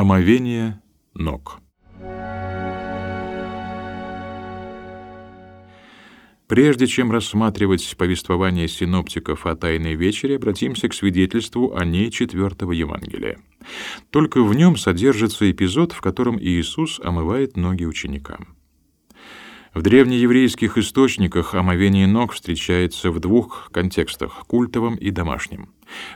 Омовение ног. Прежде чем рассматривать повествование синоптиков о Тайной вечере, обратимся к свидетельству о ней четвертого Евангелия. Только в нем содержится эпизод, в котором Иисус омывает ноги ученикам. В древнееврейских источниках омовение ног встречается в двух контекстах — культовом и домашнем.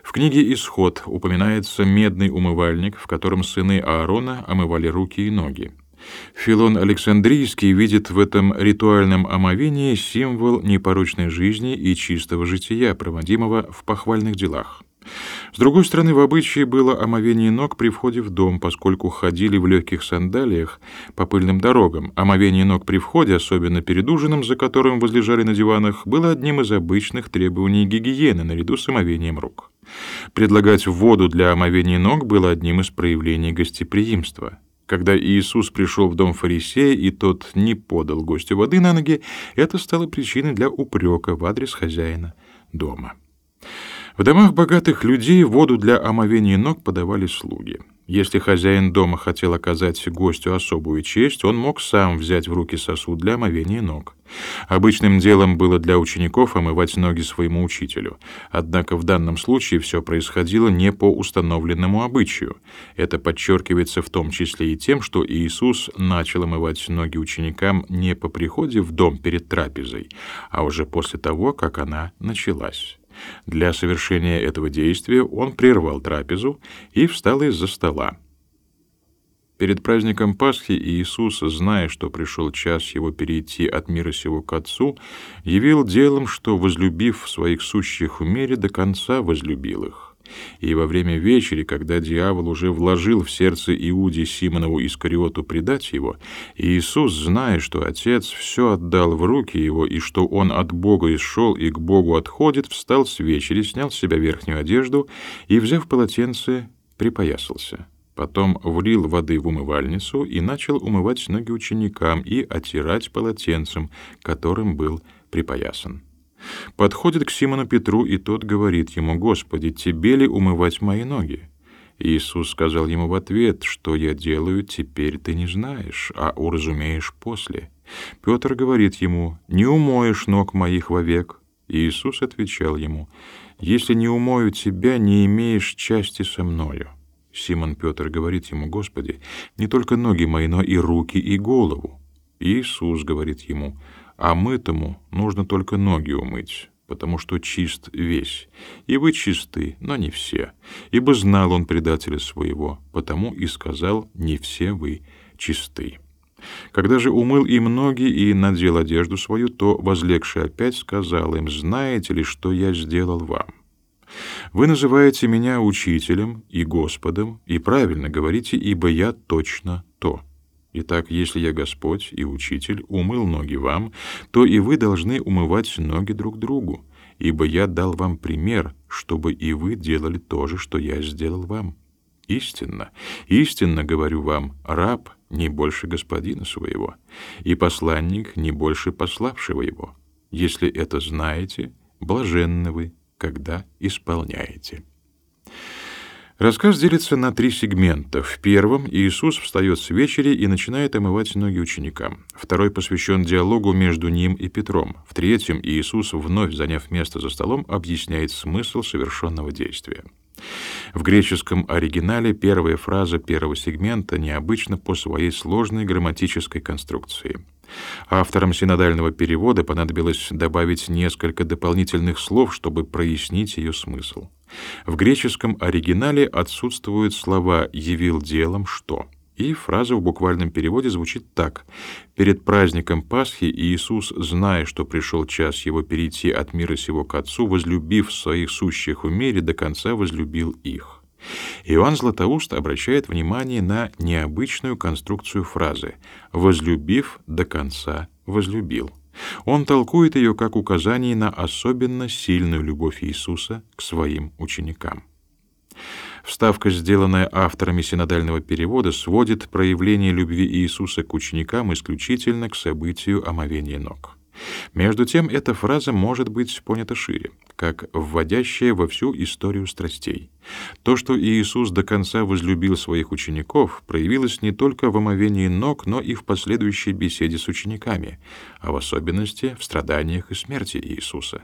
В книге «Исход» упоминается медный умывальник, в котором сыны Аарона омывали руки и ноги. Филон Александрийский видит в этом ритуальном омовении символ непорочной жизни и чистого жития, проводимого в похвальных делах. С другой стороны, в обычае было омовение ног при входе в дом, поскольку ходили в легких сандалиях по пыльным дорогам. Омовение ног при входе, особенно перед ужином, за которым возлежали на диванах, было одним из обычных требований гигиены наряду с омовением рук. Предлагать воду для омовения ног было одним из проявлений гостеприимства. Когда Иисус пришел в дом фарисея, и тот не подал гостю воды на ноги, это стало причиной для упрека в адрес хозяина дома. В домах богатых людей воду для омовения ног подавали слуги. Если хозяин дома хотел оказать гостю особую честь, он мог сам взять в руки сосуд для омовения ног. Обычным делом было для учеников омывать ноги своему учителю. Однако в данном случае все происходило не по установленному обычаю. Это подчеркивается в том числе и тем, что Иисус начал омывать ноги ученикам не по приходе в дом перед трапезой, а уже после того, как она началась. Для совершения этого действия он прервал трапезу и встал из-за стола. Перед праздником Пасхи Иисус, зная, что пришел час его перейти от мира сего к Отцу, явил делом, что, возлюбив своих сущих в мире, до конца возлюбил их. И во время вечери, когда дьявол уже вложил в сердце Иуде Симонову Искариоту предать его, Иисус, зная, что Отец все отдал в руки его и что он от Бога исшел и к Богу отходит, встал с вечери, снял с себя верхнюю одежду и, взяв полотенце, припоясался. Потом влил воды в умывальницу и начал умывать ноги ученикам и оттирать полотенцем, которым был припоясан. Подходит к Симону Петру, и тот говорит ему, «Господи, тебе ли умывать мои ноги?» Иисус сказал ему в ответ, «Что я делаю, теперь ты не знаешь, а уразумеешь после». Петр говорит ему, «Не умоешь ног моих вовек». Иисус отвечал ему, «Если не умою тебя, не имеешь части со мною». Симон Петр говорит ему, «Господи, не только ноги мои, но и руки, и голову». Иисус говорит ему, а мытому нужно только ноги умыть, потому что чист весь. И вы чисты, но не все. Ибо знал он предателя своего, потому и сказал, не все вы чисты. Когда же умыл им ноги и надел одежду свою, то, возлегший опять, сказал им, «Знаете ли, что я сделал вам? Вы называете меня учителем и Господом, и правильно говорите, ибо я точно то». Итак, если я Господь и Учитель умыл ноги вам, то и вы должны умывать ноги друг другу, ибо я дал вам пример, чтобы и вы делали то же, что я сделал вам. Истинно, истинно говорю вам, раб не больше господина своего, и посланник не больше пославшего его. Если это знаете, блаженны вы, когда исполняете. Рассказ делится на три сегмента. В первом Иисус встает с вечери и начинает омывать ноги ученикам. Второй посвящен диалогу между ним и Петром. В третьем Иисус, вновь заняв место за столом, объясняет смысл совершенного действия. В греческом оригинале первая фраза первого сегмента необычна по своей сложной грамматической конструкции. Авторам синодального перевода понадобилось добавить несколько дополнительных слов, чтобы прояснить ее смысл. В греческом оригинале отсутствуют слова «явил делом что», и фраза в буквальном переводе звучит так. «Перед праздником Пасхи Иисус, зная, что пришел час его перейти от мира сего к Отцу, возлюбив своих сущих в мире, до конца возлюбил их». Иоанн Златоуст обращает внимание на необычную конструкцию фразы «возлюбив до конца возлюбил». Он толкует ее как указание на особенно сильную любовь Иисуса к своим ученикам. Вставка, сделанная авторами синодального перевода, сводит проявление любви Иисуса к ученикам исключительно к событию омовения ног. Между тем, эта фраза может быть понята шире, как вводящая во всю историю страстей. То, что Иисус до конца возлюбил своих учеников, проявилось не только в омовении ног, но и в последующей беседе с учениками, а в особенности в страданиях и смерти Иисуса.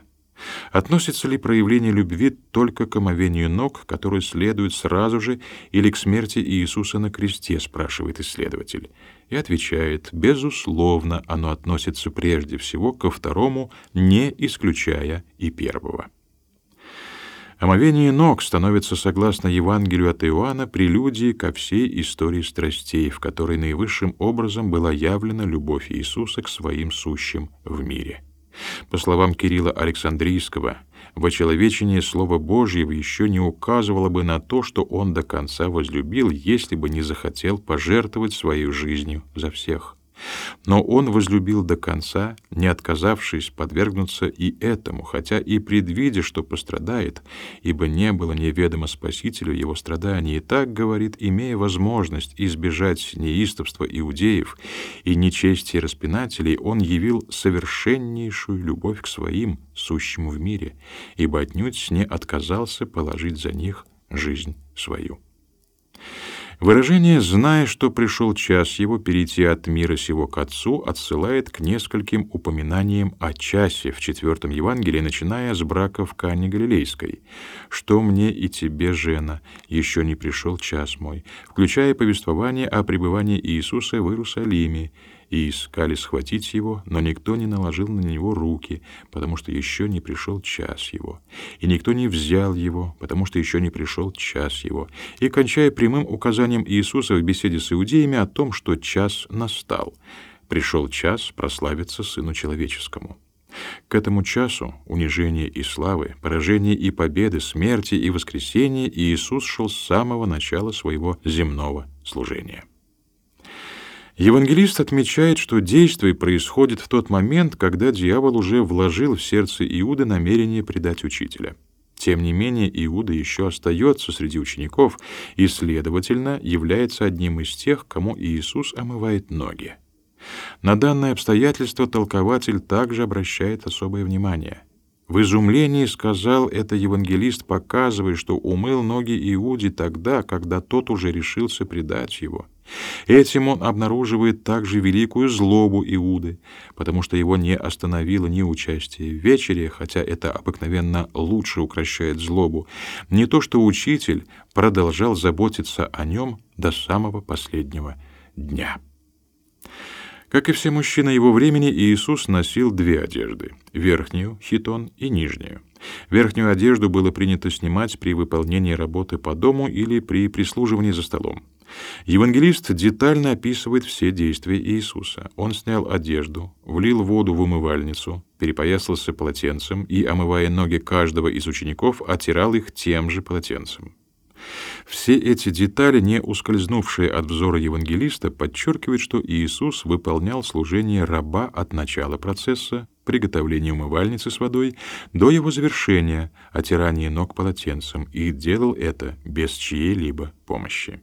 Относится ли проявление любви только к омовению ног, которое следует сразу же, или к смерти Иисуса на кресте, спрашивает исследователь. И отвечает, безусловно, оно относится прежде всего ко второму, не исключая и первого. Омовение ног становится, согласно Евангелию от Иоанна, прелюдией ко всей истории страстей, в которой наивысшим образом была явлена любовь Иисуса к своим сущим в мире. По словам Кирилла Александрийского, вочеловечение Слова Божьего еще не указывало бы на то, что он до конца возлюбил, если бы не захотел пожертвовать своей жизнью за всех. Но он возлюбил до конца, не отказавшись подвергнуться и этому, хотя и предвидя, что пострадает, ибо не было неведомо Спасителю его страданий, и так, говорит, имея возможность избежать неистовства иудеев и нечестия распинателей, он явил совершеннейшую любовь к своим, сущему в мире, ибо отнюдь не отказался положить за них жизнь свою. Выражение «зная, что пришел час его перейти от мира сего к Отцу» отсылает к нескольким упоминаниям о часе в четвертом Евангелии, начиная с брака в Кане Галилейской. «Что мне и тебе, жена, еще не пришел час мой», включая повествование о пребывании Иисуса в Иерусалиме, и искали схватить его, но никто не наложил на него руки, потому что еще не пришел час его, и никто не взял его, потому что еще не пришел час его, и кончая прямым указанием Иисуса в беседе с иудеями о том, что час настал, пришел час прославиться Сыну Человеческому. К этому часу унижения и славы, поражения и победы, смерти и воскресения Иисус шел с самого начала своего земного служения. Евангелист отмечает, что действие происходит в тот момент, когда дьявол уже вложил в сердце Иуды намерение предать учителя. Тем не менее, Иуда еще остается среди учеников и, следовательно, является одним из тех, кому Иисус омывает ноги. На данное обстоятельство толкователь также обращает особое внимание. В изумлении сказал это евангелист, показывая, что умыл ноги Иуде тогда, когда тот уже решился предать его. Этим он обнаруживает также великую злобу Иуды, потому что его не остановило ни участие в вечере, хотя это обыкновенно лучше укращает злобу, не то что учитель продолжал заботиться о нем до самого последнего дня. Как и все мужчины его времени, Иисус носил две одежды — верхнюю, хитон, и нижнюю. Верхнюю одежду было принято снимать при выполнении работы по дому или при прислуживании за столом. Евангелист детально описывает все действия Иисуса. Он снял одежду, влил воду в умывальницу, перепоясался полотенцем и, омывая ноги каждого из учеников, оттирал их тем же полотенцем. Все эти детали, не ускользнувшие от взора евангелиста, подчеркивают, что Иисус выполнял служение раба от начала процесса приготовления умывальницы с водой до его завершения, отирания ног полотенцем, и делал это без чьей-либо помощи.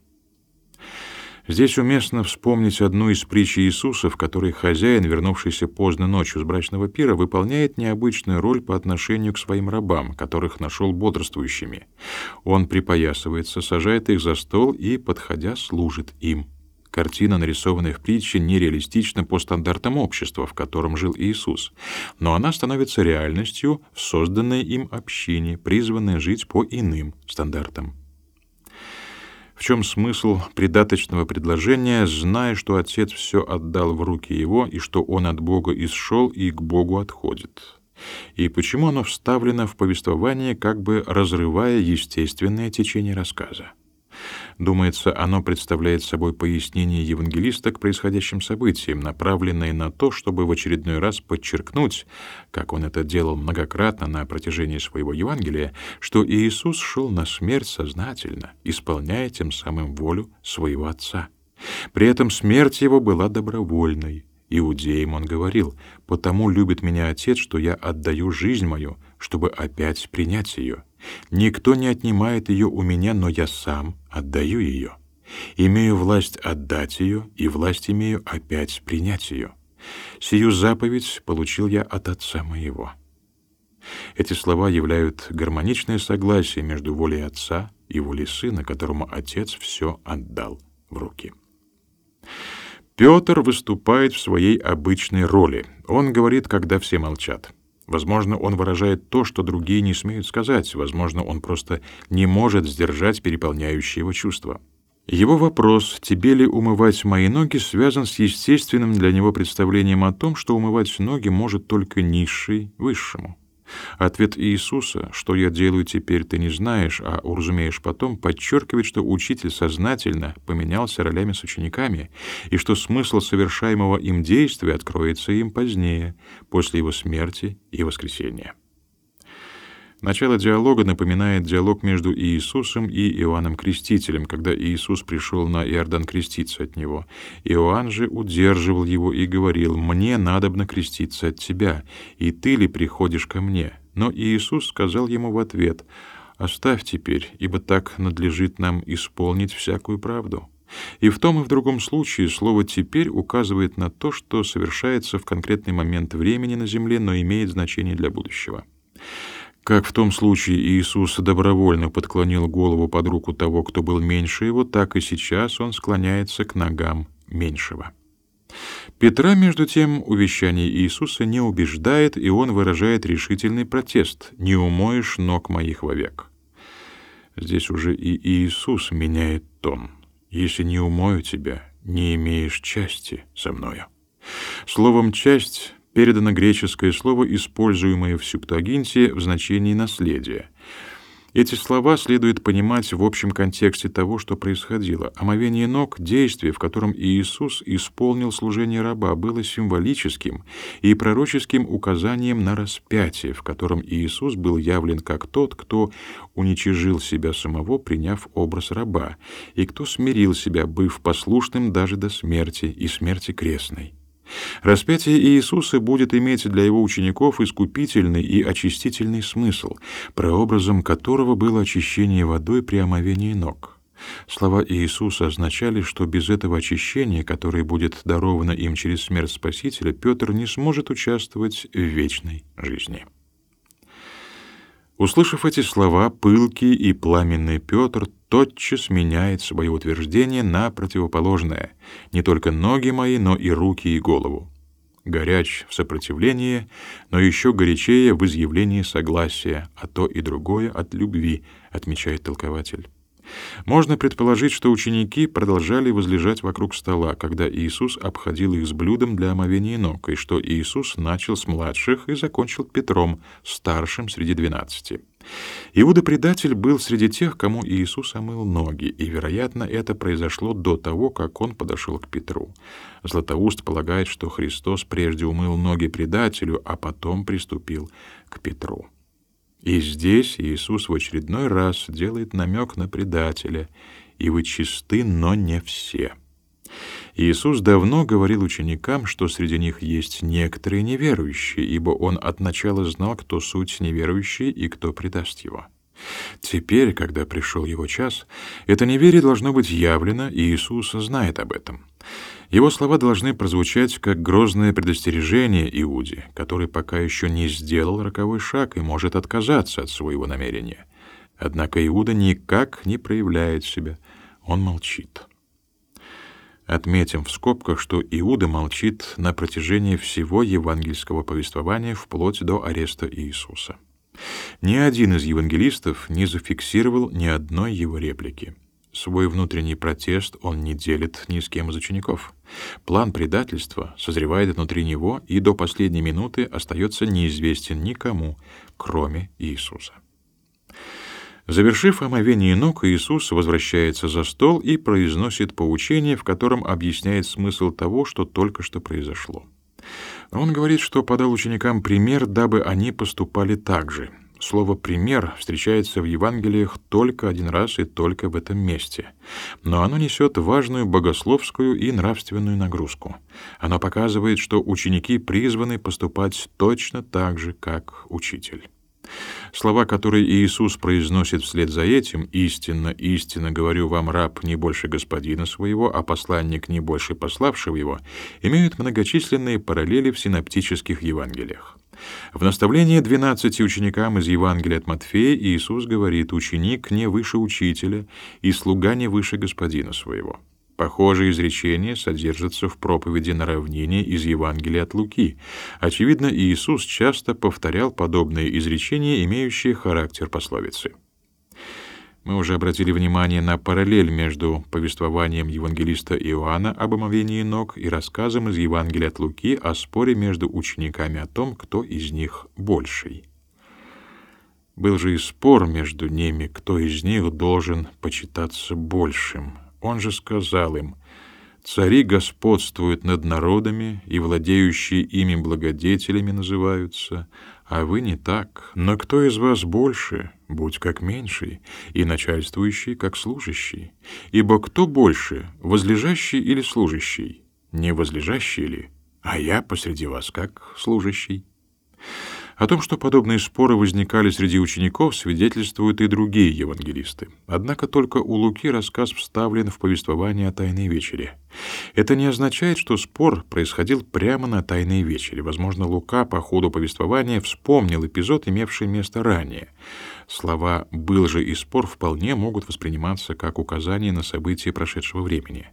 Здесь уместно вспомнить одну из притч Иисуса, в которой хозяин, вернувшийся поздно ночью с брачного пира, выполняет необычную роль по отношению к своим рабам, которых нашел бодрствующими. Он припоясывается, сажает их за стол и, подходя, служит им. Картина, нарисованная в притче, нереалистична по стандартам общества, в котором жил Иисус, но она становится реальностью в созданной им общине, призванной жить по иным стандартам. В чем смысл предаточного предложения, зная, что Отец все отдал в руки Его, и что Он от Бога исшел и к Богу отходит? И почему оно вставлено в повествование, как бы разрывая естественное течение рассказа? Думается, оно представляет собой пояснение евангелиста к происходящим событиям, направленное на то, чтобы в очередной раз подчеркнуть, как он это делал многократно на протяжении своего Евангелия, что Иисус шел на смерть сознательно, исполняя тем самым волю своего Отца. При этом смерть его была добровольной. Иудеям он говорил, «Потому любит меня Отец, что я отдаю жизнь мою, чтобы опять принять ее». Никто не отнимает ее у меня, но я сам отдаю ее. Имею власть отдать ее, и власть имею опять принять ее. Сию заповедь получил я от Отца моего». Эти слова являют гармоничное согласие между волей Отца и волей Сына, которому Отец все отдал в руки. Петр выступает в своей обычной роли. Он говорит, когда все молчат. Возможно, он выражает то, что другие не смеют сказать. Возможно, он просто не может сдержать переполняющее его чувства. Его вопрос «тебе ли умывать мои ноги» связан с естественным для него представлением о том, что умывать ноги может только низший высшему. Ответ Иисуса, что я делаю теперь, ты не знаешь, а уразумеешь потом, подчеркивает, что учитель сознательно поменялся ролями с учениками, и что смысл совершаемого им действия откроется им позднее, после его смерти и воскресения. Начало диалога напоминает диалог между Иисусом и Иоанном Крестителем, когда Иисус пришел на Иордан креститься от него. Иоанн же удерживал его и говорил: "Мне надобно креститься от тебя, и ты ли приходишь ко мне?" Но Иисус сказал ему в ответ: "Оставь теперь, ибо так надлежит нам исполнить всякую правду". И в том и в другом случае слово «теперь» указывает на то, что совершается в конкретный момент времени на земле, но имеет значение для будущего. Как в том случае Иисус добровольно подклонил голову под руку того, кто был меньше его, так и сейчас он склоняется к ногам меньшего. Петра, между тем, увещание Иисуса не убеждает, и он выражает решительный протест «Не умоешь ног моих вовек». Здесь уже и Иисус меняет тон. «Если не умою тебя, не имеешь части со мною». Словом «часть» передано греческое слово, используемое в Септуагинте в значении наследия. Эти слова следует понимать в общем контексте того, что происходило. Омовение ног, действие, в котором Иисус исполнил служение раба, было символическим и пророческим указанием на распятие, в котором Иисус был явлен как тот, кто уничижил себя самого, приняв образ раба, и кто смирил себя, быв послушным даже до смерти и смерти крестной. Распятие Иисуса будет иметь для его учеников искупительный и очистительный смысл, прообразом которого было очищение водой при омовении ног. Слова Иисуса означали, что без этого очищения, которое будет даровано им через смерть Спасителя, Петр не сможет участвовать в вечной жизни. Услышав эти слова, пылкий и пламенный Петр тотчас меняет свое утверждение на противоположное: не только ноги мои, но и руки и голову. Горяч в сопротивлении, но еще горячее в изъявлении согласия, а то и другое от любви, отмечает толкователь. Можно предположить, что ученики продолжали возлежать вокруг стола, когда Иисус обходил их с блюдом для омовения ног, и что Иисус начал с младших и закончил Петром, старшим среди двенадцати. Иуда-предатель был среди тех, кому Иисус омыл ноги, и, вероятно, это произошло до того, как он подошел к Петру. Златоуст полагает, что Христос прежде умыл ноги предателю, а потом приступил к Петру. И здесь Иисус в очередной раз делает намек на предателя, и вы чисты, но не все. Иисус давно говорил ученикам, что среди них есть некоторые неверующие, ибо он от начала знал, кто суть неверующий и кто предаст его. Теперь, когда пришел его час, это неверие должно быть явлено, и Иисус знает об этом. Его слова должны прозвучать как грозное предостережение Иуде, который пока еще не сделал роковой шаг и может отказаться от своего намерения. Однако Иуда никак не проявляет себя, он молчит. Отметим в скобках, что Иуда молчит на протяжении всего евангельского повествования вплоть до ареста Иисуса. Ни один из евангелистов не зафиксировал ни одной его реплики. Свой внутренний протест он не делит ни с кем из учеников. План предательства созревает внутри него и до последней минуты остается неизвестен никому, кроме Иисуса. Завершив омовение ног, Иисус возвращается за стол и произносит поучение, в котором объясняет смысл того, что только что произошло. Он говорит, что подал ученикам пример, дабы они поступали так же. Слово «пример» встречается в Евангелиях только один раз и только в этом месте. Но оно несет важную богословскую и нравственную нагрузку. Оно показывает, что ученики призваны поступать точно так же, как учитель. Слова, которые Иисус произносит вслед за этим, «Истинно, истинно говорю вам, раб не больше господина своего, а посланник не больше пославшего его», имеют многочисленные параллели в синоптических Евангелиях. В наставлении двенадцати ученикам из Евангелия от Матфея Иисус говорит «Ученик не выше учителя, и слуга не выше господина своего». Похожие изречения содержатся в проповеди на равнине из Евангелия от Луки. Очевидно, Иисус часто повторял подобные изречения, имеющие характер пословицы. Мы уже обратили внимание на параллель между повествованием евангелиста Иоанна об омовении ног и рассказом из Евангелия от Луки о споре между учениками о том, кто из них больший. Был же и спор между ними, кто из них должен почитаться большим. Он же сказал им, «Цари господствуют над народами, и владеющие ими благодетелями называются, а вы не так. Но кто из вас больше, будь как меньший, и начальствующий, как служащий? Ибо кто больше, возлежащий или служащий? Не возлежащий ли? А я посреди вас как служащий». О том, что подобные споры возникали среди учеников, свидетельствуют и другие евангелисты. Однако только у Луки рассказ вставлен в повествование о Тайной вечере. Это не означает, что спор происходил прямо на Тайной вечере. Возможно, Лука по ходу повествования вспомнил эпизод, имевший место ранее. Слова «был же» и «спор» вполне могут восприниматься как указание на события прошедшего времени.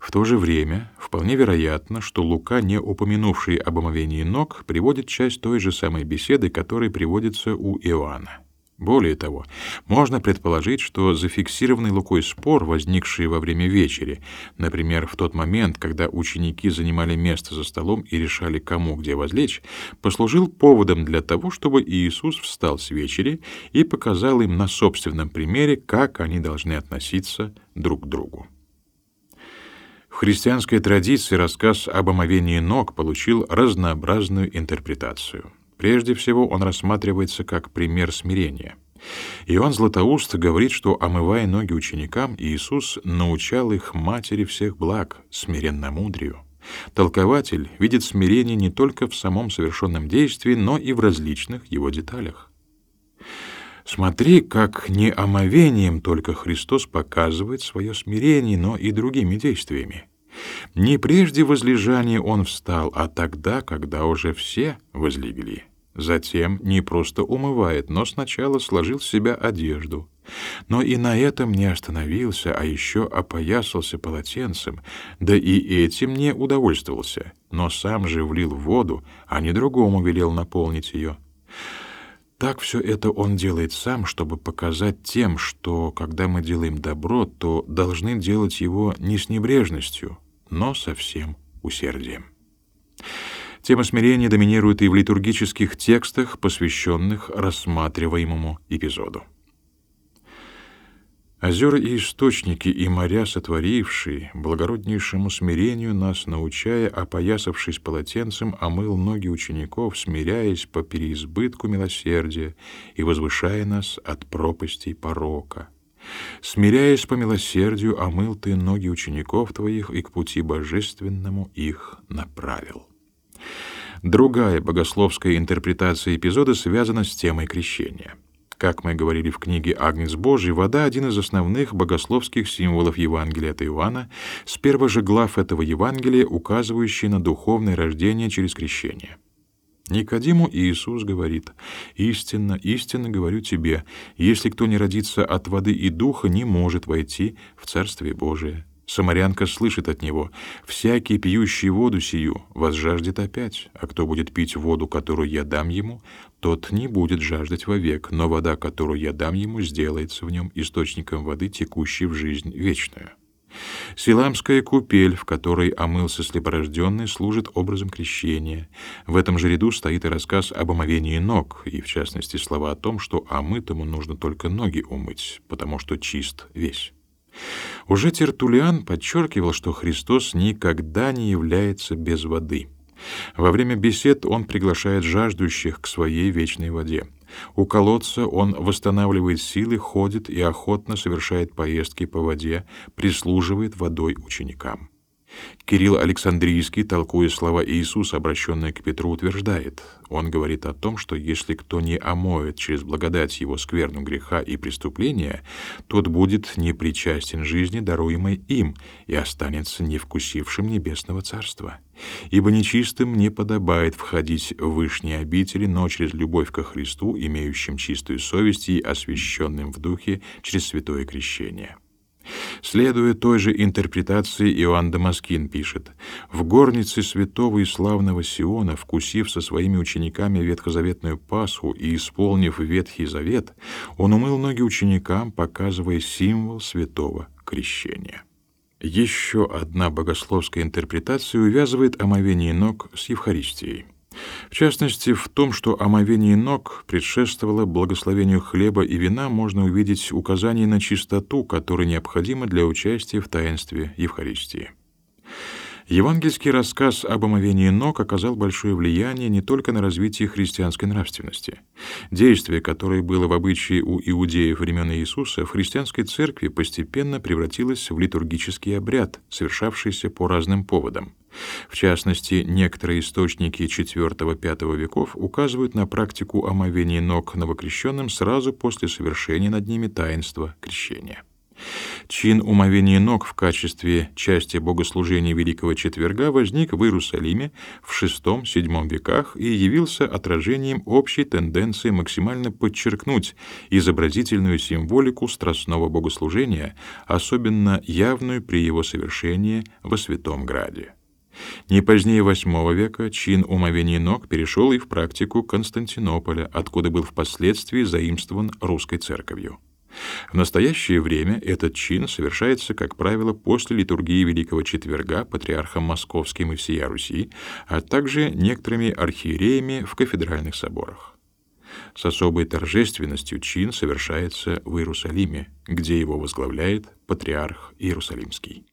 В то же время вполне вероятно, что Лука, не упомянувший об омовении ног, приводит часть той же самой беседы, которая приводится у Иоанна. Более того, можно предположить, что зафиксированный Лукой спор, возникший во время вечери, например, в тот момент, когда ученики занимали место за столом и решали, кому где возлечь, послужил поводом для того, чтобы Иисус встал с вечери и показал им на собственном примере, как они должны относиться друг к другу. В христианской традиции рассказ об омовении ног получил разнообразную интерпретацию. Прежде всего, он рассматривается как пример смирения. Иоанн Златоуст говорит, что, омывая ноги ученикам, Иисус научал их матери всех благ, смиренномудрию. Толкователь видит смирение не только в самом совершенном действии, но и в различных его деталях. Смотри, как не омовением только Христос показывает свое смирение, но и другими действиями. Не прежде возлежания он встал, а тогда, когда уже все возлегли. Затем не просто умывает, но сначала сложил с себя одежду. Но и на этом не остановился, а еще опоясался полотенцем, да и этим не удовольствовался, но сам же влил в воду, а не другому велел наполнить ее. Так все это он делает сам, чтобы показать тем, что, когда мы делаем добро, то должны делать его не с небрежностью, но со всем усердием. Тема смирения доминирует и в литургических текстах, посвященных рассматриваемому эпизоду. Озера и источники и моря сотворившие, благороднейшему смирению нас научая, опоясавшись полотенцем, омыл ноги учеников, смиряясь по переизбытку милосердия и возвышая нас от пропастей порока. Смиряясь по милосердию, омыл ты ноги учеников твоих и к пути божественному их направил. Другая богословская интерпретация эпизода связана с темой крещения — как мы говорили в книге «Агнец Божий», вода — один из основных богословских символов Евангелия от Иоанна, с первых же глав этого Евангелия, указывающий на духовное рождение через крещение. Никодиму Иисус говорит, «Истинно, истинно говорю тебе, если кто не родится от воды и духа, не может войти в Царствие Божие». Самарянка слышит от него, «Всякий, пьющий воду сию, возжаждет опять, а кто будет пить воду, которую я дам ему, тот не будет жаждать вовек, но вода, которую я дам ему, сделается в нем источником воды, текущей в жизнь вечную». Силамская купель, в которой омылся слепорожденный, служит образом крещения. В этом же ряду стоит и рассказ об омовении ног, и, в частности, слова о том, что омытому нужно только ноги умыть, потому что чист весь. Уже Тертулиан подчеркивал, что Христос никогда не является без воды. Во время бесед он приглашает жаждущих к своей вечной воде. У колодца он восстанавливает силы, ходит и охотно совершает поездки по воде, прислуживает водой ученикам. Кирилл Александрийский, толкуя слова Иисуса, обращенные к Петру, утверждает, он говорит о том, что если кто не омоет через благодать его скверну греха и преступления, тот будет непричастен жизни, даруемой им, и останется невкусившим небесного царства. Ибо нечистым не подобает входить в вышние обители, но через любовь ко Христу, имеющим чистую совесть и освященным в духе через святое крещение. Следуя той же интерпретации, Иоанн Дамаскин пишет, «В горнице святого и славного Сиона, вкусив со своими учениками ветхозаветную Пасху и исполнив Ветхий Завет, он умыл ноги ученикам, показывая символ святого крещения». Еще одна богословская интерпретация увязывает омовение ног с Евхаристией. В частности, в том, что омовение ног предшествовало благословению хлеба и вина, можно увидеть указание на чистоту, которая необходима для участия в таинстве Евхаристии. Евангельский рассказ об омовении ног оказал большое влияние не только на развитие христианской нравственности. Действие, которое было в обычае у иудеев времен Иисуса, в христианской церкви постепенно превратилось в литургический обряд, совершавшийся по разным поводам. В частности, некоторые источники IV-V веков указывают на практику омовения ног новокрещенным сразу после совершения над ними таинства крещения. Чин умовения ног в качестве части богослужения Великого Четверга возник в Иерусалиме в VI-VII веках и явился отражением общей тенденции максимально подчеркнуть изобразительную символику страстного богослужения, особенно явную при его совершении во Святом Граде. Не позднее VIII века чин умовения ног перешел и в практику Константинополя, откуда был впоследствии заимствован русской церковью. В настоящее время этот чин совершается, как правило, после литургии Великого Четверга патриархом Московским и всея Руси, а также некоторыми архиереями в кафедральных соборах. С особой торжественностью чин совершается в Иерусалиме, где его возглавляет патриарх Иерусалимский.